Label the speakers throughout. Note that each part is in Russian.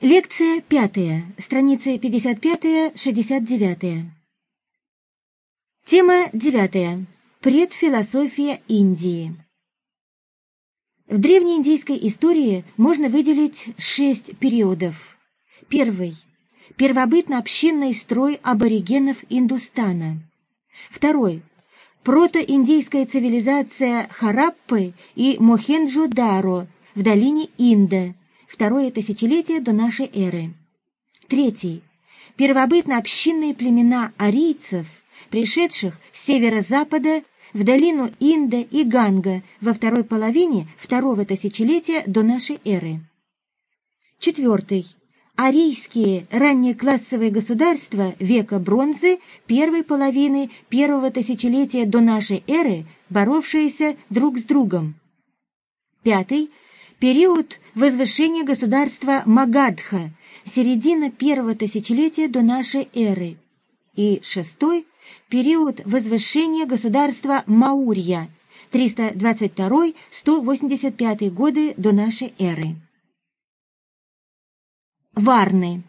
Speaker 1: Лекция пятая, страницы 55-69. Тема девятая. Предфилософия Индии. В древнеиндийской истории можно выделить шесть периодов. Первый. Первобытно-общинный строй аборигенов Индустана. Второй. Протоиндийская цивилизация Хараппы и Мохенджо-Даро в долине Инда – второе тысячелетие до нашей эры. Третий. Первобытно-общинные племена арийцев, пришедших с северо-запада в долину Инда и Ганга во второй половине второго тысячелетия до нашей эры. Четвертый. Арийские раннеклассовые государства века бронзы первой половины первого тысячелетия до нашей эры, боровшиеся друг с другом. Пятый период возвышения государства Магадха, середина первого тысячелетия до нашей эры, и шестой – период возвышения государства Маурья, 322-185 годы до нашей эры. Варны.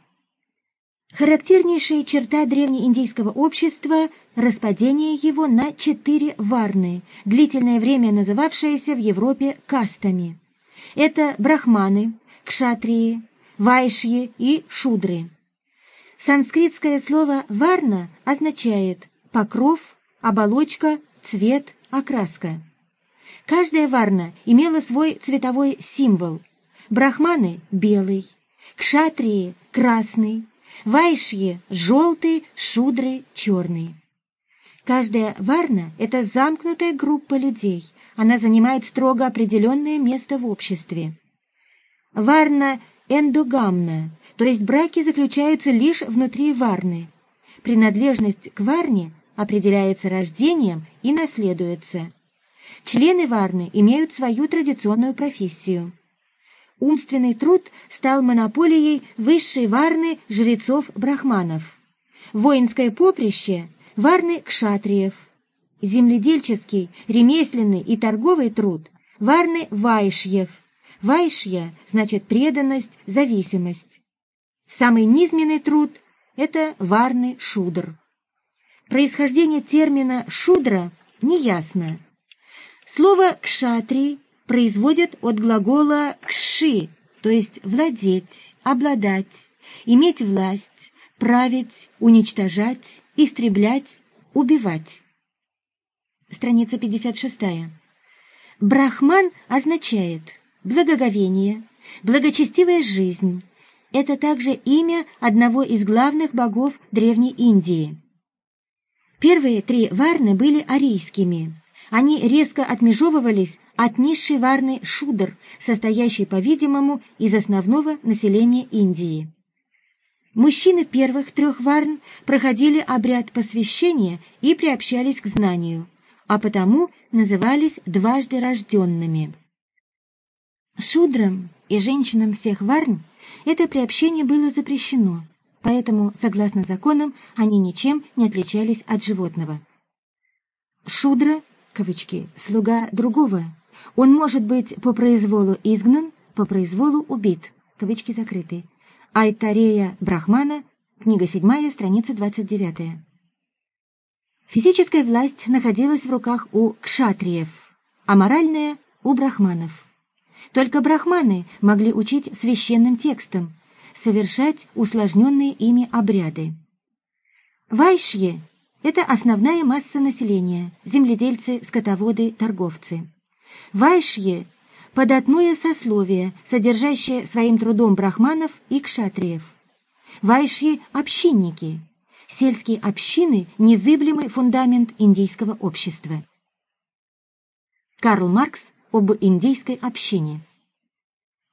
Speaker 1: Характернейшая черта древнеиндийского общества – распадение его на четыре варны, длительное время называвшееся в Европе кастами. Это брахманы, кшатрии, вайшьи и шудры. Санскритское слово «варна» означает покров, оболочка, цвет, окраска. Каждая варна имела свой цветовой символ. Брахманы – белый, кшатрии – красный, вайшьи – желтый, шудры – черный. Каждая варна – это замкнутая группа людей. Она занимает строго определенное место в обществе. Варна эндогамна, то есть браки заключаются лишь внутри варны. Принадлежность к варне определяется рождением и наследуется. Члены варны имеют свою традиционную профессию. Умственный труд стал монополией высшей варны жрецов-брахманов. Воинское поприще варны кшатриев, земледельческий, ремесленный и торговый труд, варны вайшьев. Вайшья значит преданность, зависимость. Самый низменный труд – это варны шудр. Происхождение термина «шудра» неясно. Слово «кшатри» производят от глагола «кши», то есть «владеть», «обладать», «иметь власть», «править», «уничтожать», истреблять, убивать. Страница 56. Брахман означает благоговение, благочестивая жизнь. Это также имя одного из главных богов Древней Индии. Первые три варны были арийскими. Они резко отмежевывались от низшей варны Шудр, состоящей, по-видимому, из основного населения Индии. Мужчины первых трех варн проходили обряд посвящения и приобщались к знанию, а потому назывались дважды рожденными. Шудрам и женщинам всех варн это приобщение было запрещено, поэтому, согласно законам, они ничем не отличались от животного. Шудра, кавычки, слуга другого, он может быть по произволу изгнан, по произволу убит, кавычки закрыты, Айтарея Брахмана, книга 7, страница 29. Физическая власть находилась в руках у кшатриев, а моральная — у брахманов. Только брахманы могли учить священным текстам, совершать усложненные ими обряды. Вайшье — это основная масса населения, земледельцы, скотоводы, торговцы. Вайшье податное сословие, содержащее своим трудом брахманов и кшатриев. Вайшьи – общинники. Сельские общины – незыблемый фундамент индийского общества. Карл Маркс об индийской общине.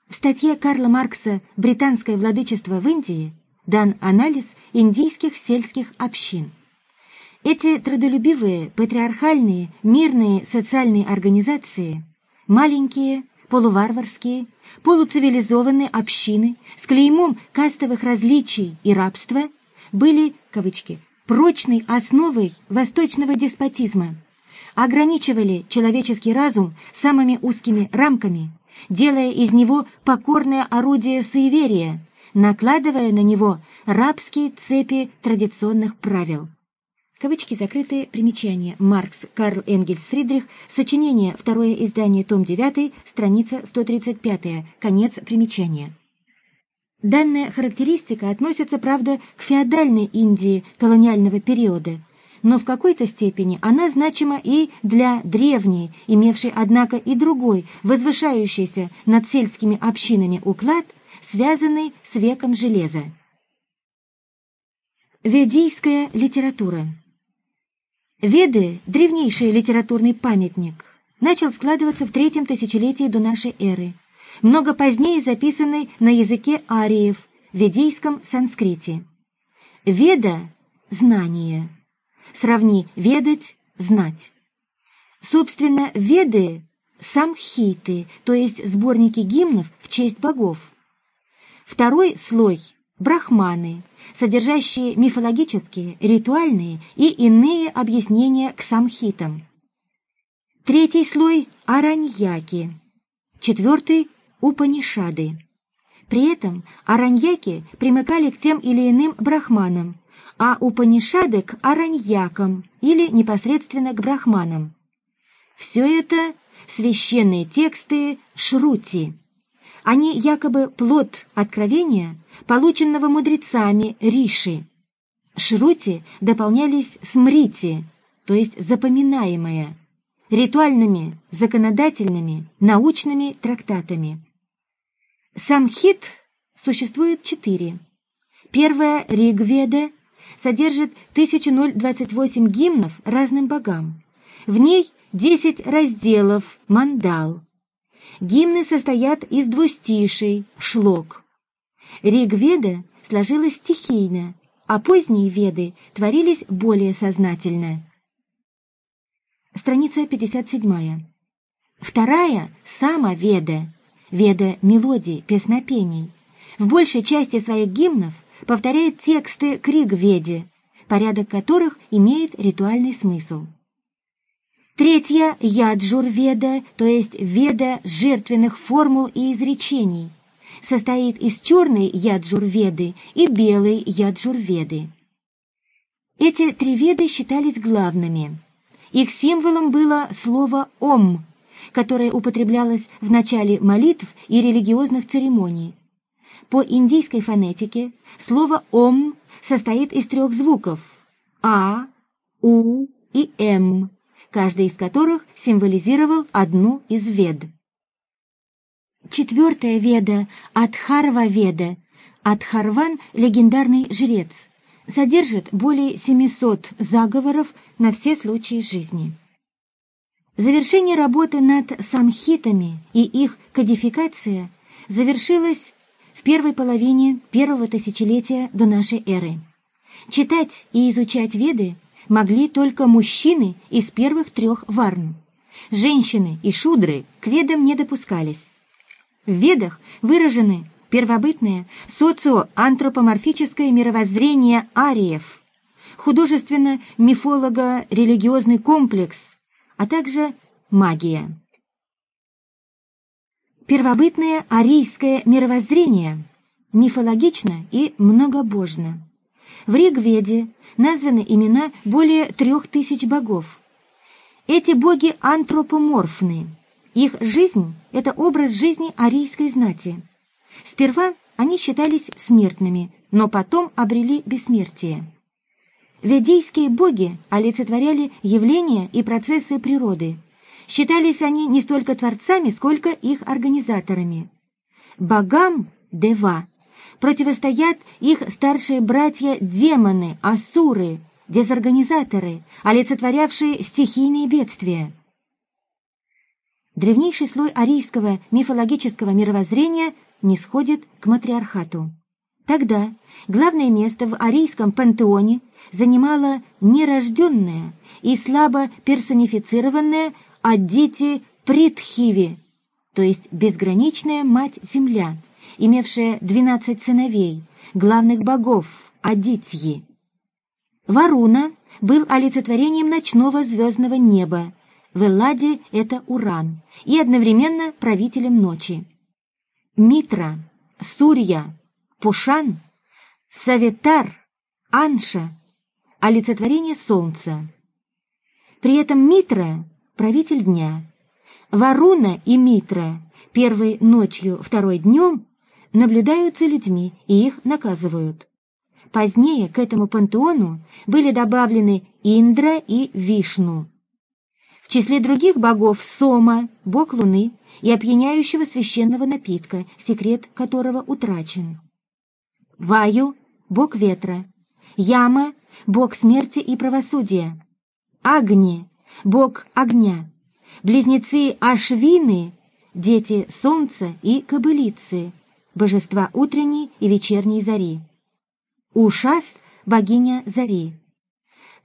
Speaker 1: В статье Карла Маркса «Британское владычество в Индии» дан анализ индийских сельских общин. Эти трудолюбивые, патриархальные, мирные социальные организации, маленькие, полуварварские, полуцивилизованные общины с клеймом кастовых различий и рабства были, кавычки, прочной основой восточного деспотизма, ограничивали человеческий разум самыми узкими рамками, делая из него покорное орудие суеверия, накладывая на него рабские цепи традиционных правил. Кавычки закрытые. Примечание. Маркс, Карл Энгельс, Фридрих. Сочинение. Второе издание. Том 9. Страница 135. Конец примечания. Данная характеристика относится, правда, к феодальной Индии колониального периода, но в какой-то степени она значима и для древней, имевшей, однако, и другой, возвышающийся над сельскими общинами уклад, связанный с веком железа. Ведийская литература Веды, древнейший литературный памятник, начал складываться в третьем тысячелетии до нашей эры, много позднее записанный на языке ариев, ведийском санскрите. Веда – знание. Сравни «ведать» – «знать». Собственно, веды – самхиты, то есть сборники гимнов в честь богов. Второй слой – брахманы – содержащие мифологические, ритуальные и иные объяснения к самхитам. Третий слой – араньяки. Четвертый – упанишады. При этом араньяки примыкали к тем или иным брахманам, а упанишады к араньякам или непосредственно к брахманам. Все это священные тексты шрути. Они якобы плод откровения, полученного мудрецами Риши. Шрути дополнялись смрити, то есть запоминаемое, ритуальными, законодательными, научными трактатами. Самхит существует четыре. Первая Ригведа содержит 1028 гимнов разным богам. В ней 10 разделов, мандал. Гимны состоят из двустишей, шлок. Ригведа сложилась стихийно, а поздние веды творились более сознательно. Страница 57. Вторая – сама Веда, Веда мелодий, песнопений. В большей части своих гимнов повторяет тексты к Ригведе, порядок которых имеет ритуальный смысл. Третья – Яджур-Веда, то есть Веда жертвенных формул и изречений, состоит из черной Яджур-Веды и белой Яджур-Веды. Эти три веды считались главными. Их символом было слово «Ом», которое употреблялось в начале молитв и религиозных церемоний. По индийской фонетике слово «Ом» состоит из трех звуков «А», «У» и «М», каждый из которых символизировал одну из вед. Четвертая веда – Адхарва-веда. Адхарван – легендарный жрец. Содержит более 700 заговоров на все случаи жизни. Завершение работы над самхитами и их кодификация завершилось в первой половине первого тысячелетия до нашей эры. Читать и изучать веды могли только мужчины из первых трех варн. Женщины и шудры к ведам не допускались. В Ведах выражены первобытное социоантропоморфическое мировоззрение ариев, художественно-мифолого-религиозный комплекс, а также магия. Первобытное арийское мировоззрение мифологично и многобожно. В Ригведе названы имена более трех тысяч богов. Эти боги антропоморфны – их жизнь – это образ жизни арийской знати. Сперва они считались смертными, но потом обрели бессмертие. Ведийские боги олицетворяли явления и процессы природы. Считались они не столько творцами, сколько их организаторами. Богам – дева – противостоят их старшие братья-демоны, асуры, дезорганизаторы, олицетворявшие стихийные бедствия древнейший слой арийского мифологического мировоззрения не сходит к матриархату. Тогда главное место в арийском пантеоне занимала нерожденная и слабо персонифицированная Адити Притхиви, то есть безграничная мать-земля, имевшая двенадцать сыновей, главных богов Адитьи. Варуна был олицетворением ночного звездного неба, в Элладе это Уран и одновременно правителем ночи. Митра, Сурья, Пушан, Саветар, Анша – олицетворение солнца. При этом Митра – правитель дня. Варуна и Митра – первой ночью, второй днем – наблюдаются людьми и их наказывают. Позднее к этому пантеону были добавлены Индра и Вишну. В числе других богов Сома, бог луны и опьяняющего священного напитка, секрет которого утрачен. Ваю — бог ветра. Яма — бог смерти и правосудия. Агни — бог огня. Близнецы Ашвины — дети солнца и кобылицы, божества утренней и вечерней зари. Ушас — богиня зари.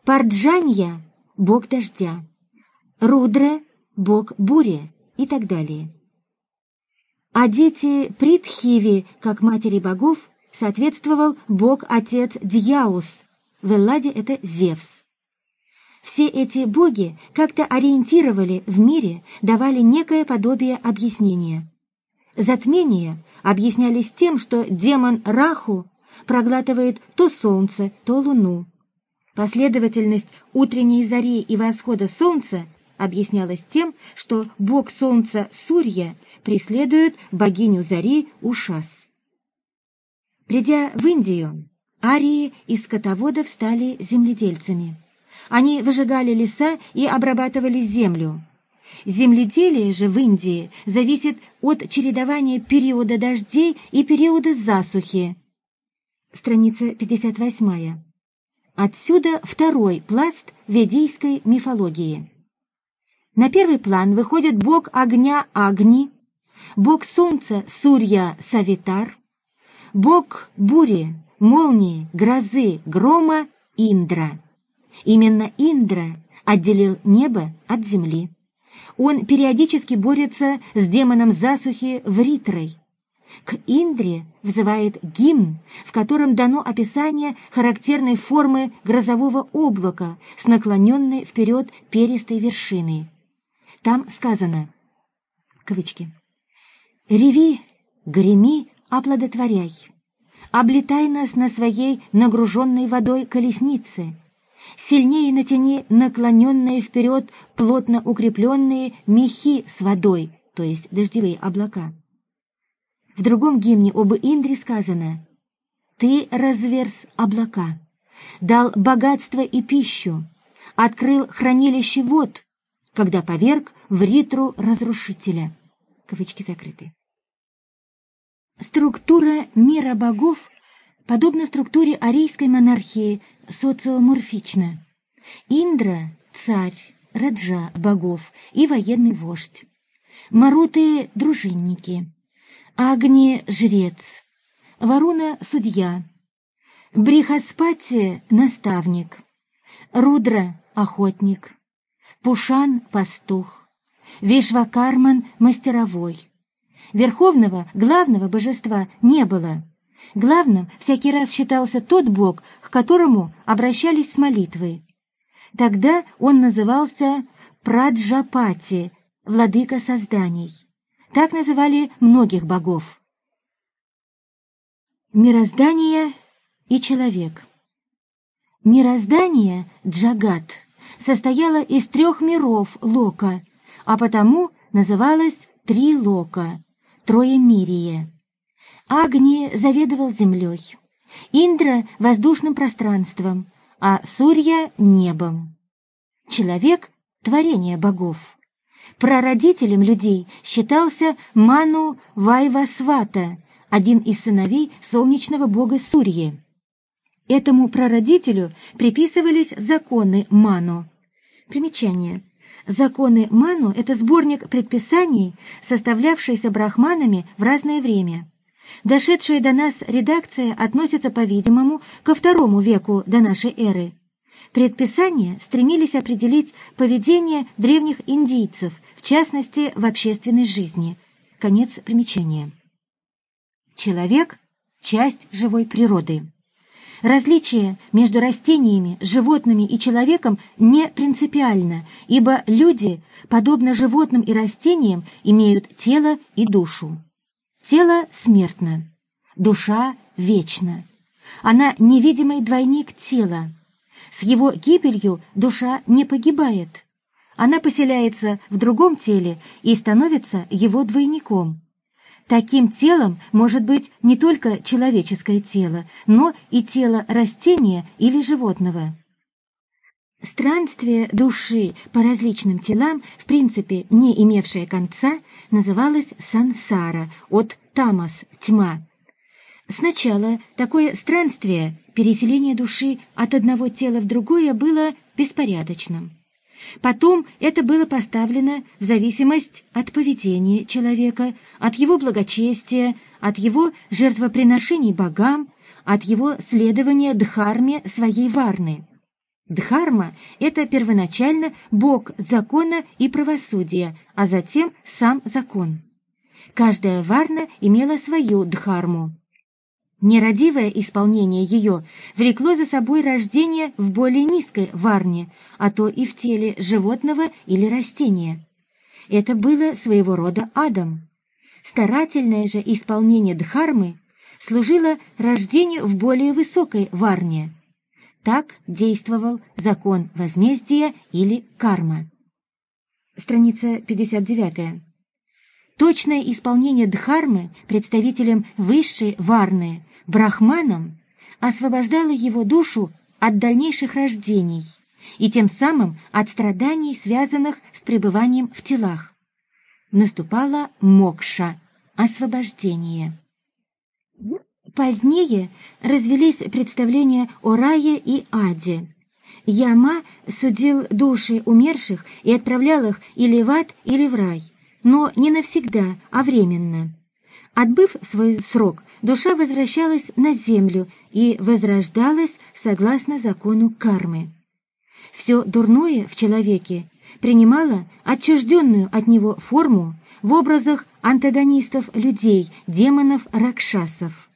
Speaker 1: Парджанья — бог дождя. Рудра — бог бури и так далее. А дети Притхиви, как матери богов, соответствовал бог-отец Дьяус, в Элладе это Зевс. Все эти боги как-то ориентировали в мире, давали некое подобие объяснения. Затмения объяснялись тем, что демон Раху проглатывает то солнце, то луну. Последовательность утренней зари и восхода солнца объяснялась тем, что бог солнца Сурья преследует богиню зари Ушас. Придя в Индию, арии и скотоводов стали земледельцами. Они выжигали леса и обрабатывали землю. Земледелие же в Индии зависит от чередования периода дождей и периода засухи. Страница 58. Отсюда второй пласт ведийской мифологии. На первый план выходит бог огня Агни, бог солнца Сурья Савитар, бог бури, молнии, грозы, грома Индра. Именно Индра отделил небо от земли. Он периодически борется с демоном засухи Вритрой. К Индре взывает гимн, в котором дано описание характерной формы грозового облака с наклоненной вперед перистой вершиной. Там сказано, кавычки, «Реви, греми, оплодотворяй, облетай нас на своей нагруженной водой колеснице, сильнее натяни наклоненные вперед плотно укрепленные мехи с водой, то есть дождевые облака». В другом гимне об Индре сказано «Ты разверз облака, дал богатство и пищу, открыл хранилище вод, когда поверг в ритру разрушителя. Кавычки закрыты. Структура мира богов подобна структуре арийской монархии социоморфична. Индра – царь, Раджа – богов и военный вождь. Маруты – дружинники. Агни – жрец. Варуна – судья. Брихаспати – наставник. Рудра – охотник. Пушан — пастух, Вишвакарман — мастеровой. Верховного, главного божества не было. Главным всякий раз считался тот бог, к которому обращались с молитвой. Тогда он назывался Праджапати, владыка созданий. Так называли многих богов. Мироздание и человек. Мироздание — Джагат — состояла из трех миров Лока, а потому называлась Три Лока, Троемирие. Агни заведовал землей, Индра — воздушным пространством, а Сурья — небом. Человек — творение богов. Прародителем людей считался Ману Вайвасвата, один из сыновей солнечного бога Сурьи. Этому прародителю приписывались законы Ману. Примечание. Законы Ману – это сборник предписаний, составлявшийся брахманами в разное время. Дошедшая до нас редакция относится, по-видимому, ко второму веку до нашей эры. Предписания стремились определить поведение древних индийцев, в частности, в общественной жизни. Конец примечания. Человек – часть живой природы. Различие между растениями, животными и человеком не принципиально, ибо люди, подобно животным и растениям, имеют тело и душу. Тело смертно, душа вечна. Она невидимый двойник тела. С его гибелью душа не погибает. Она поселяется в другом теле и становится его двойником. Таким телом может быть не только человеческое тело, но и тело растения или животного. Странствие души по различным телам, в принципе не имевшее конца, называлось сансара, от тамас – тьма. Сначала такое странствие, переселение души от одного тела в другое, было беспорядочным. Потом это было поставлено в зависимость от поведения человека, от его благочестия, от его жертвоприношений богам, от его следования дхарме своей варны. Дхарма – это первоначально бог закона и правосудия, а затем сам закон. Каждая варна имела свою дхарму. Нерадивое исполнение ее влекло за собой рождение в более низкой варне, а то и в теле животного или растения. Это было своего рода адом. Старательное же исполнение дхармы служило рождению в более высокой варне. Так действовал закон возмездия или карма. Страница 59. Точное исполнение дхармы представителем высшей варны брахманом освобождало его душу от дальнейших рождений и тем самым от страданий, связанных с пребыванием в телах. Наступала мокша – освобождение. Позднее развелись представления о рае и аде. Яма судил души умерших и отправлял их или в ад, или в рай, но не навсегда, а временно. Отбыв свой срок, душа возвращалась на землю и возрождалась согласно закону кармы. Все дурное в человеке принимало отчужденную от него форму в образах антагонистов людей, демонов, ракшасов.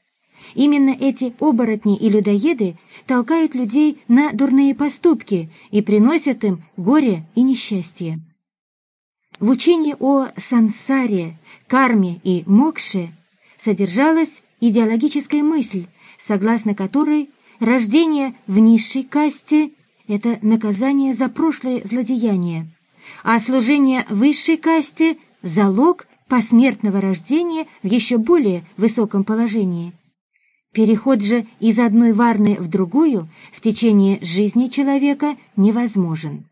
Speaker 1: Именно эти оборотни и людоеды толкают людей на дурные поступки и приносят им горе и несчастье. В учении о сансаре, карме и мокше содержалась идеологическая мысль, согласно которой рождение в низшей касте – это наказание за прошлое злодеяние, а служение высшей касте – залог посмертного рождения в еще более высоком положении. Переход же из одной варны в другую в течение жизни человека невозможен.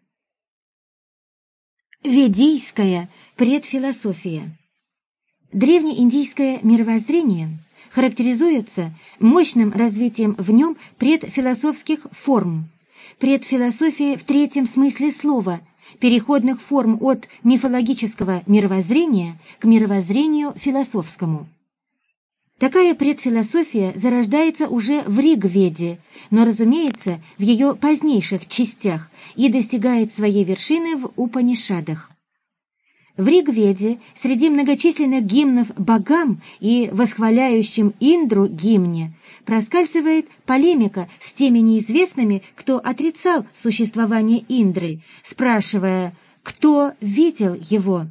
Speaker 1: Ведийская предфилософия Древнеиндийское мировоззрение характеризуется мощным развитием в нем предфилософских форм, предфилософии в третьем смысле слова, переходных форм от мифологического мировоззрения к мировоззрению философскому. Такая предфилософия зарождается уже в Ригведе, но, разумеется, в ее позднейших частях и достигает своей вершины в Упанишадах. В Ригведе среди многочисленных гимнов богам и восхваляющим Индру гимне проскальзывает полемика с теми неизвестными, кто отрицал существование Индры, спрашивая, кто видел его.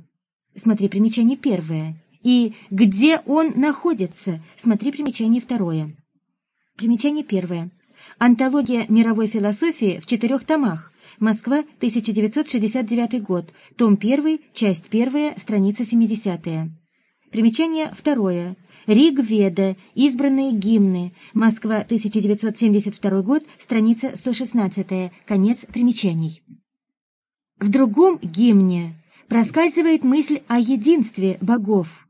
Speaker 1: Смотри примечание первое. И где он находится. Смотри примечание второе. Примечание первое. Антология мировой философии в четырех томах. Москва, 1969 год. Том 1, часть 1, страница 70. Примечание второе. Риг-Веда. Избранные гимны. Москва, 1972 год. Страница 116. Конец примечаний. В другом гимне проскальзывает мысль о единстве богов.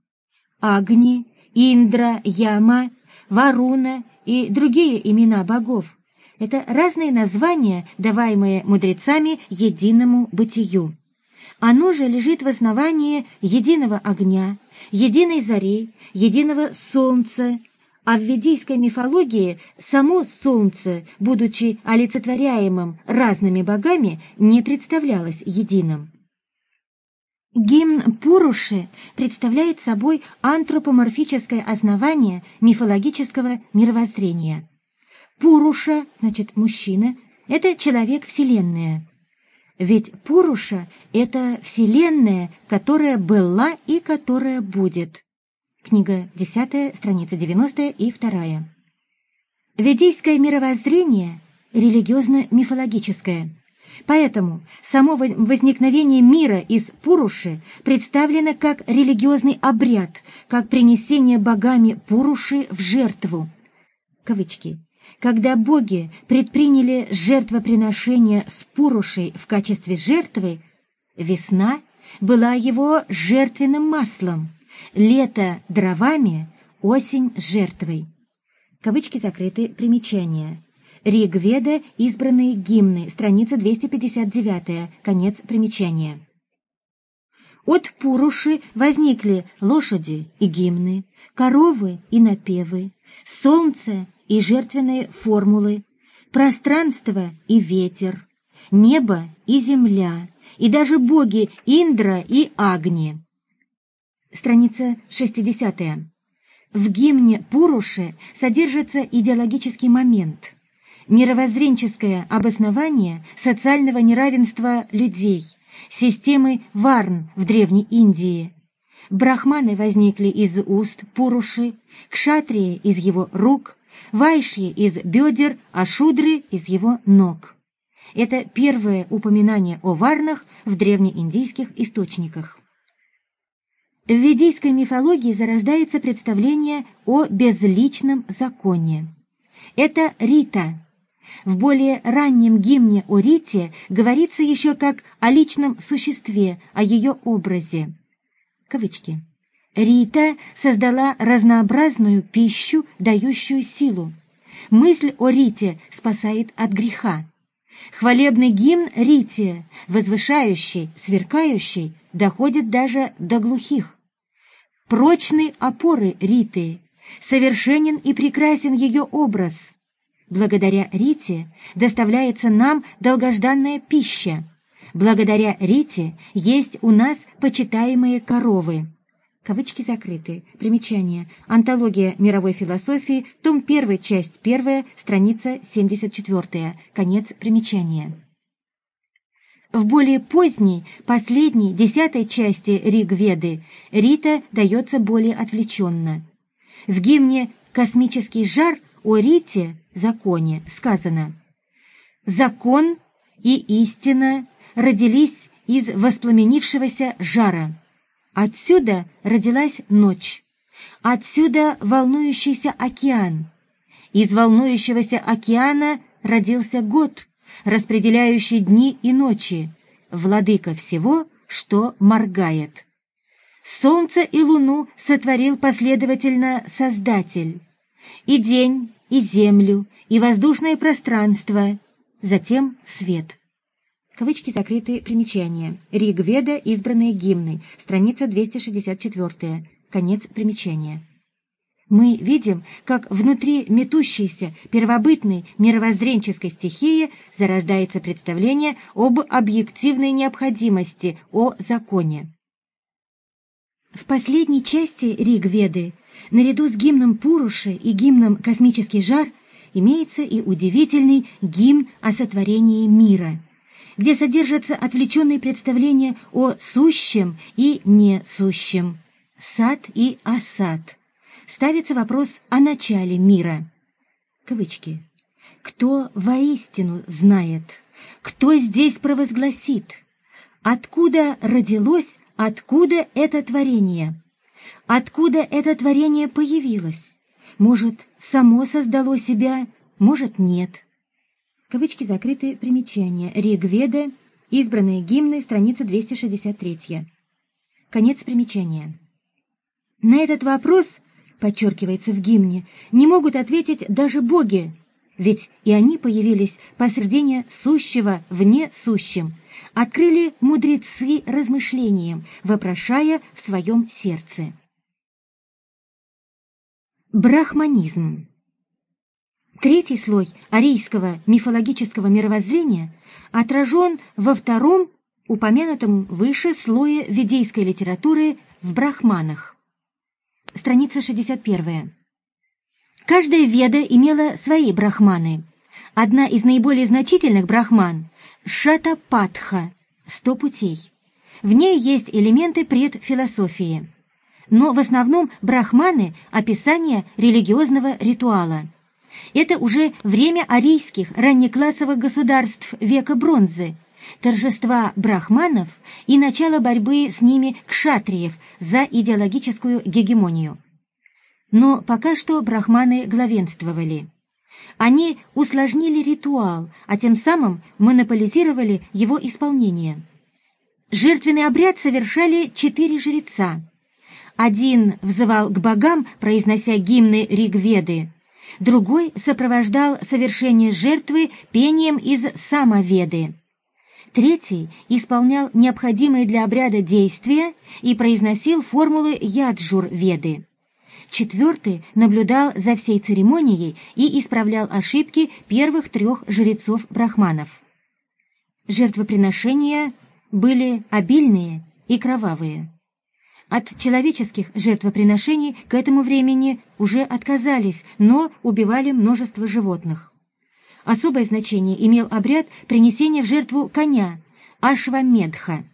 Speaker 1: Агни, Индра, Яма, Варуна и другие имена богов это разные названия, даваемые мудрецами единому бытию. Оно же лежит в основании единого огня, единой зари, единого солнца, а в ведийской мифологии само солнце, будучи олицетворяемым разными богами, не представлялось единым. Гимн Пуруши представляет собой антропоморфическое основание мифологического мировоззрения. Пуруша, значит, мужчина, это человек-вселенная. Ведь Пуруша — это вселенная, которая была и которая будет. Книга 10, страница 90 и 2. Ведийское мировоззрение религиозно-мифологическое. Поэтому само возникновение мира из Пуруши представлено как религиозный обряд, как принесение богами Пуруши в жертву. Кавычки. Когда боги предприняли жертвоприношение с Пурушей в качестве жертвы, весна была его жертвенным маслом, лето – дровами, осень – жертвой. Кавычки закрыты, примечания. Ригведа «Избранные гимны», страница 259, конец примечания. От Пуруши возникли лошади и гимны, коровы и напевы, солнце и жертвенные формулы, пространство и ветер, небо и земля, и даже боги Индра и Агни. Страница 60. В гимне Пуруши содержится идеологический момент, мировоззренческое обоснование социального неравенства людей, системы Варн в Древней Индии. Брахманы возникли из уст Пуруши, кшатрии из его рук, вайшьи из бедер, а шудры из его ног. Это первое упоминание о варнах в древнеиндийских источниках. В ведийской мифологии зарождается представление о безличном законе. Это Рита. В более раннем гимне о Рите говорится еще как о личном существе, о ее образе. Кавычки. Рита создала разнообразную пищу, дающую силу. Мысль о Рите спасает от греха. Хвалебный гимн Рите, возвышающий, сверкающий, доходит даже до глухих. Прочны опоры Риты, совершенен и прекрасен ее образ. Благодаря Рите доставляется нам долгожданная пища. Благодаря Рите есть у нас почитаемые коровы. Кавычки закрыты. Примечание. Антология мировой философии, том 1, часть 1, страница 74. Конец примечания. В более поздней, последней, десятой части Ригведы Рита дается более отвлеченно. В гимне «Космический жар» о Рите, законе, сказано «Закон и истина родились из воспламенившегося жара». Отсюда родилась ночь, отсюда волнующийся океан. Из волнующегося океана родился год, распределяющий дни и ночи, владыка всего, что моргает. Солнце и луну сотворил последовательно Создатель, и день, и землю, и воздушное пространство, затем свет. Кавычки закрытые примечания. Ригведа «Избранные гимны», страница 264, конец примечания. Мы видим, как внутри метущейся первобытной мировоззренческой стихии зарождается представление об объективной необходимости, о законе. В последней части Ригведы, наряду с гимном Пуруши и гимном «Космический жар», имеется и удивительный гимн о сотворении мира – где содержатся отвлеченные представления о сущем и несущем, сад и осад. Ставится вопрос о начале мира. Кавычки. «Кто воистину знает? Кто здесь провозгласит? Откуда родилось, откуда это творение? Откуда это творение появилось? Может, само создало себя, может, нет?» Кавычки закрыты. Примечания. Ригведа. Избранные гимны. Страница 263. Конец примечания. На этот вопрос, подчеркивается в гимне, не могут ответить даже боги, ведь и они появились посредине сущего вне сущем, открыли мудрецы размышлением, вопрошая в своем сердце. Брахманизм Третий слой арийского мифологического мировоззрения отражен во втором, упомянутом выше слое ведейской литературы в брахманах. Страница 61. Каждая веда имела свои брахманы. Одна из наиболее значительных брахман – Шатапатха – «Сто путей». В ней есть элементы предфилософии. Но в основном брахманы – описание религиозного ритуала – Это уже время арийских раннеклассовых государств века бронзы, торжества брахманов и начало борьбы с ними кшатриев за идеологическую гегемонию. Но пока что брахманы главенствовали. Они усложнили ритуал, а тем самым монополизировали его исполнение. Жертвенный обряд совершали четыре жреца. Один взывал к богам, произнося гимны Ригведы, другой сопровождал совершение жертвы пением из Самоведы. Третий исполнял необходимые для обряда действия и произносил формулы Яджур-Веды. Четвертый наблюдал за всей церемонией и исправлял ошибки первых трех жрецов-брахманов. Жертвоприношения были обильные и кровавые. От человеческих жертвоприношений к этому времени уже отказались, но убивали множество животных. Особое значение имел обряд принесения в жертву коня – Ашвамедха.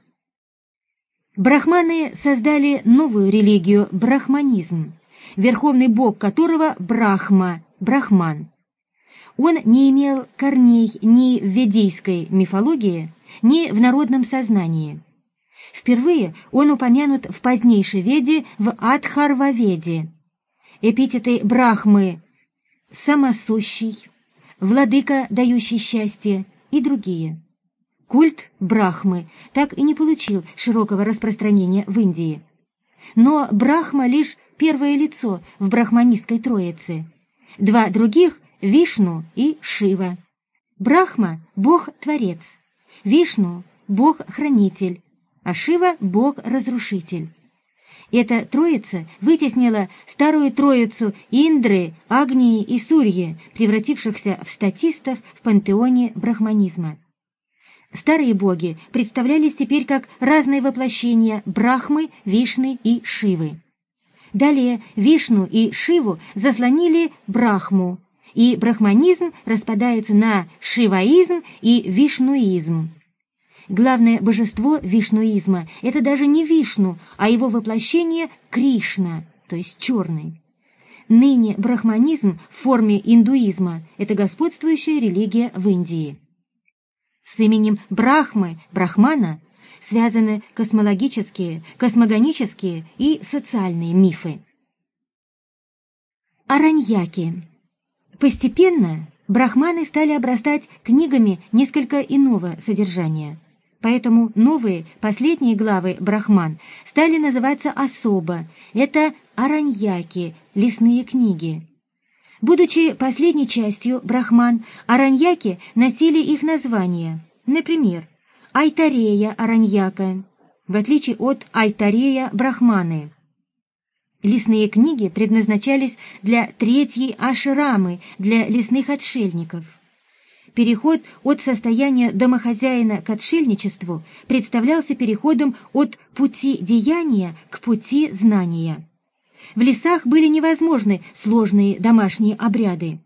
Speaker 1: Брахманы создали новую религию – брахманизм, верховный бог которого – Брахма, Брахман. Он не имел корней ни в ведийской мифологии, ни в народном сознании – Впервые он упомянут в позднейшей Веде в Адхарваведе. Эпитеты Брахмы «самосущий», «владыка, дающий счастье» и другие. Культ Брахмы так и не получил широкого распространения в Индии. Но Брахма лишь первое лицо в брахманистской троице. Два других — Вишну и Шива. Брахма — бог-творец, Вишну — бог-хранитель, а Шива — бог-разрушитель. Эта троица вытеснила старую троицу Индры, Агнии и Сурьи, превратившихся в статистов в пантеоне брахманизма. Старые боги представлялись теперь как разные воплощения Брахмы, Вишны и Шивы. Далее Вишну и Шиву заслонили Брахму, и брахманизм распадается на шиваизм и вишнуизм. Главное божество вишнуизма – это даже не Вишну, а его воплощение Кришна, то есть черный. Ныне брахманизм в форме индуизма – это господствующая религия в Индии. С именем Брахмы, Брахмана связаны космологические, космогонические и социальные мифы. Араньяки. Постепенно брахманы стали обрастать книгами несколько иного содержания – Поэтому новые, последние главы «Брахман» стали называться особо. Это «Араньяки», лесные книги. Будучи последней частью «Брахман», араньяки носили их названия. Например, Айтарея Араньяка, в отличие от Айтарея Брахманы. Лесные книги предназначались для третьей ашрамы, для лесных отшельников. Переход от состояния домохозяина к отшельничеству представлялся переходом от пути деяния к пути знания. В лесах были невозможны сложные домашние обряды.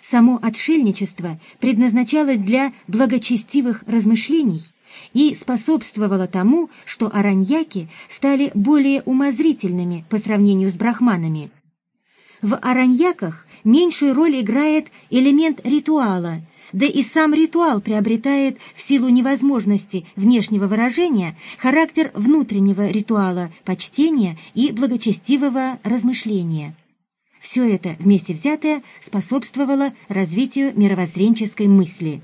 Speaker 1: Само отшельничество предназначалось для благочестивых размышлений и способствовало тому, что араньяки стали более умозрительными по сравнению с брахманами. В араньяках меньшую роль играет элемент ритуала – да и сам ритуал приобретает в силу невозможности внешнего выражения характер внутреннего ритуала почтения и благочестивого размышления. Все это вместе взятое способствовало развитию мировоззренческой мысли.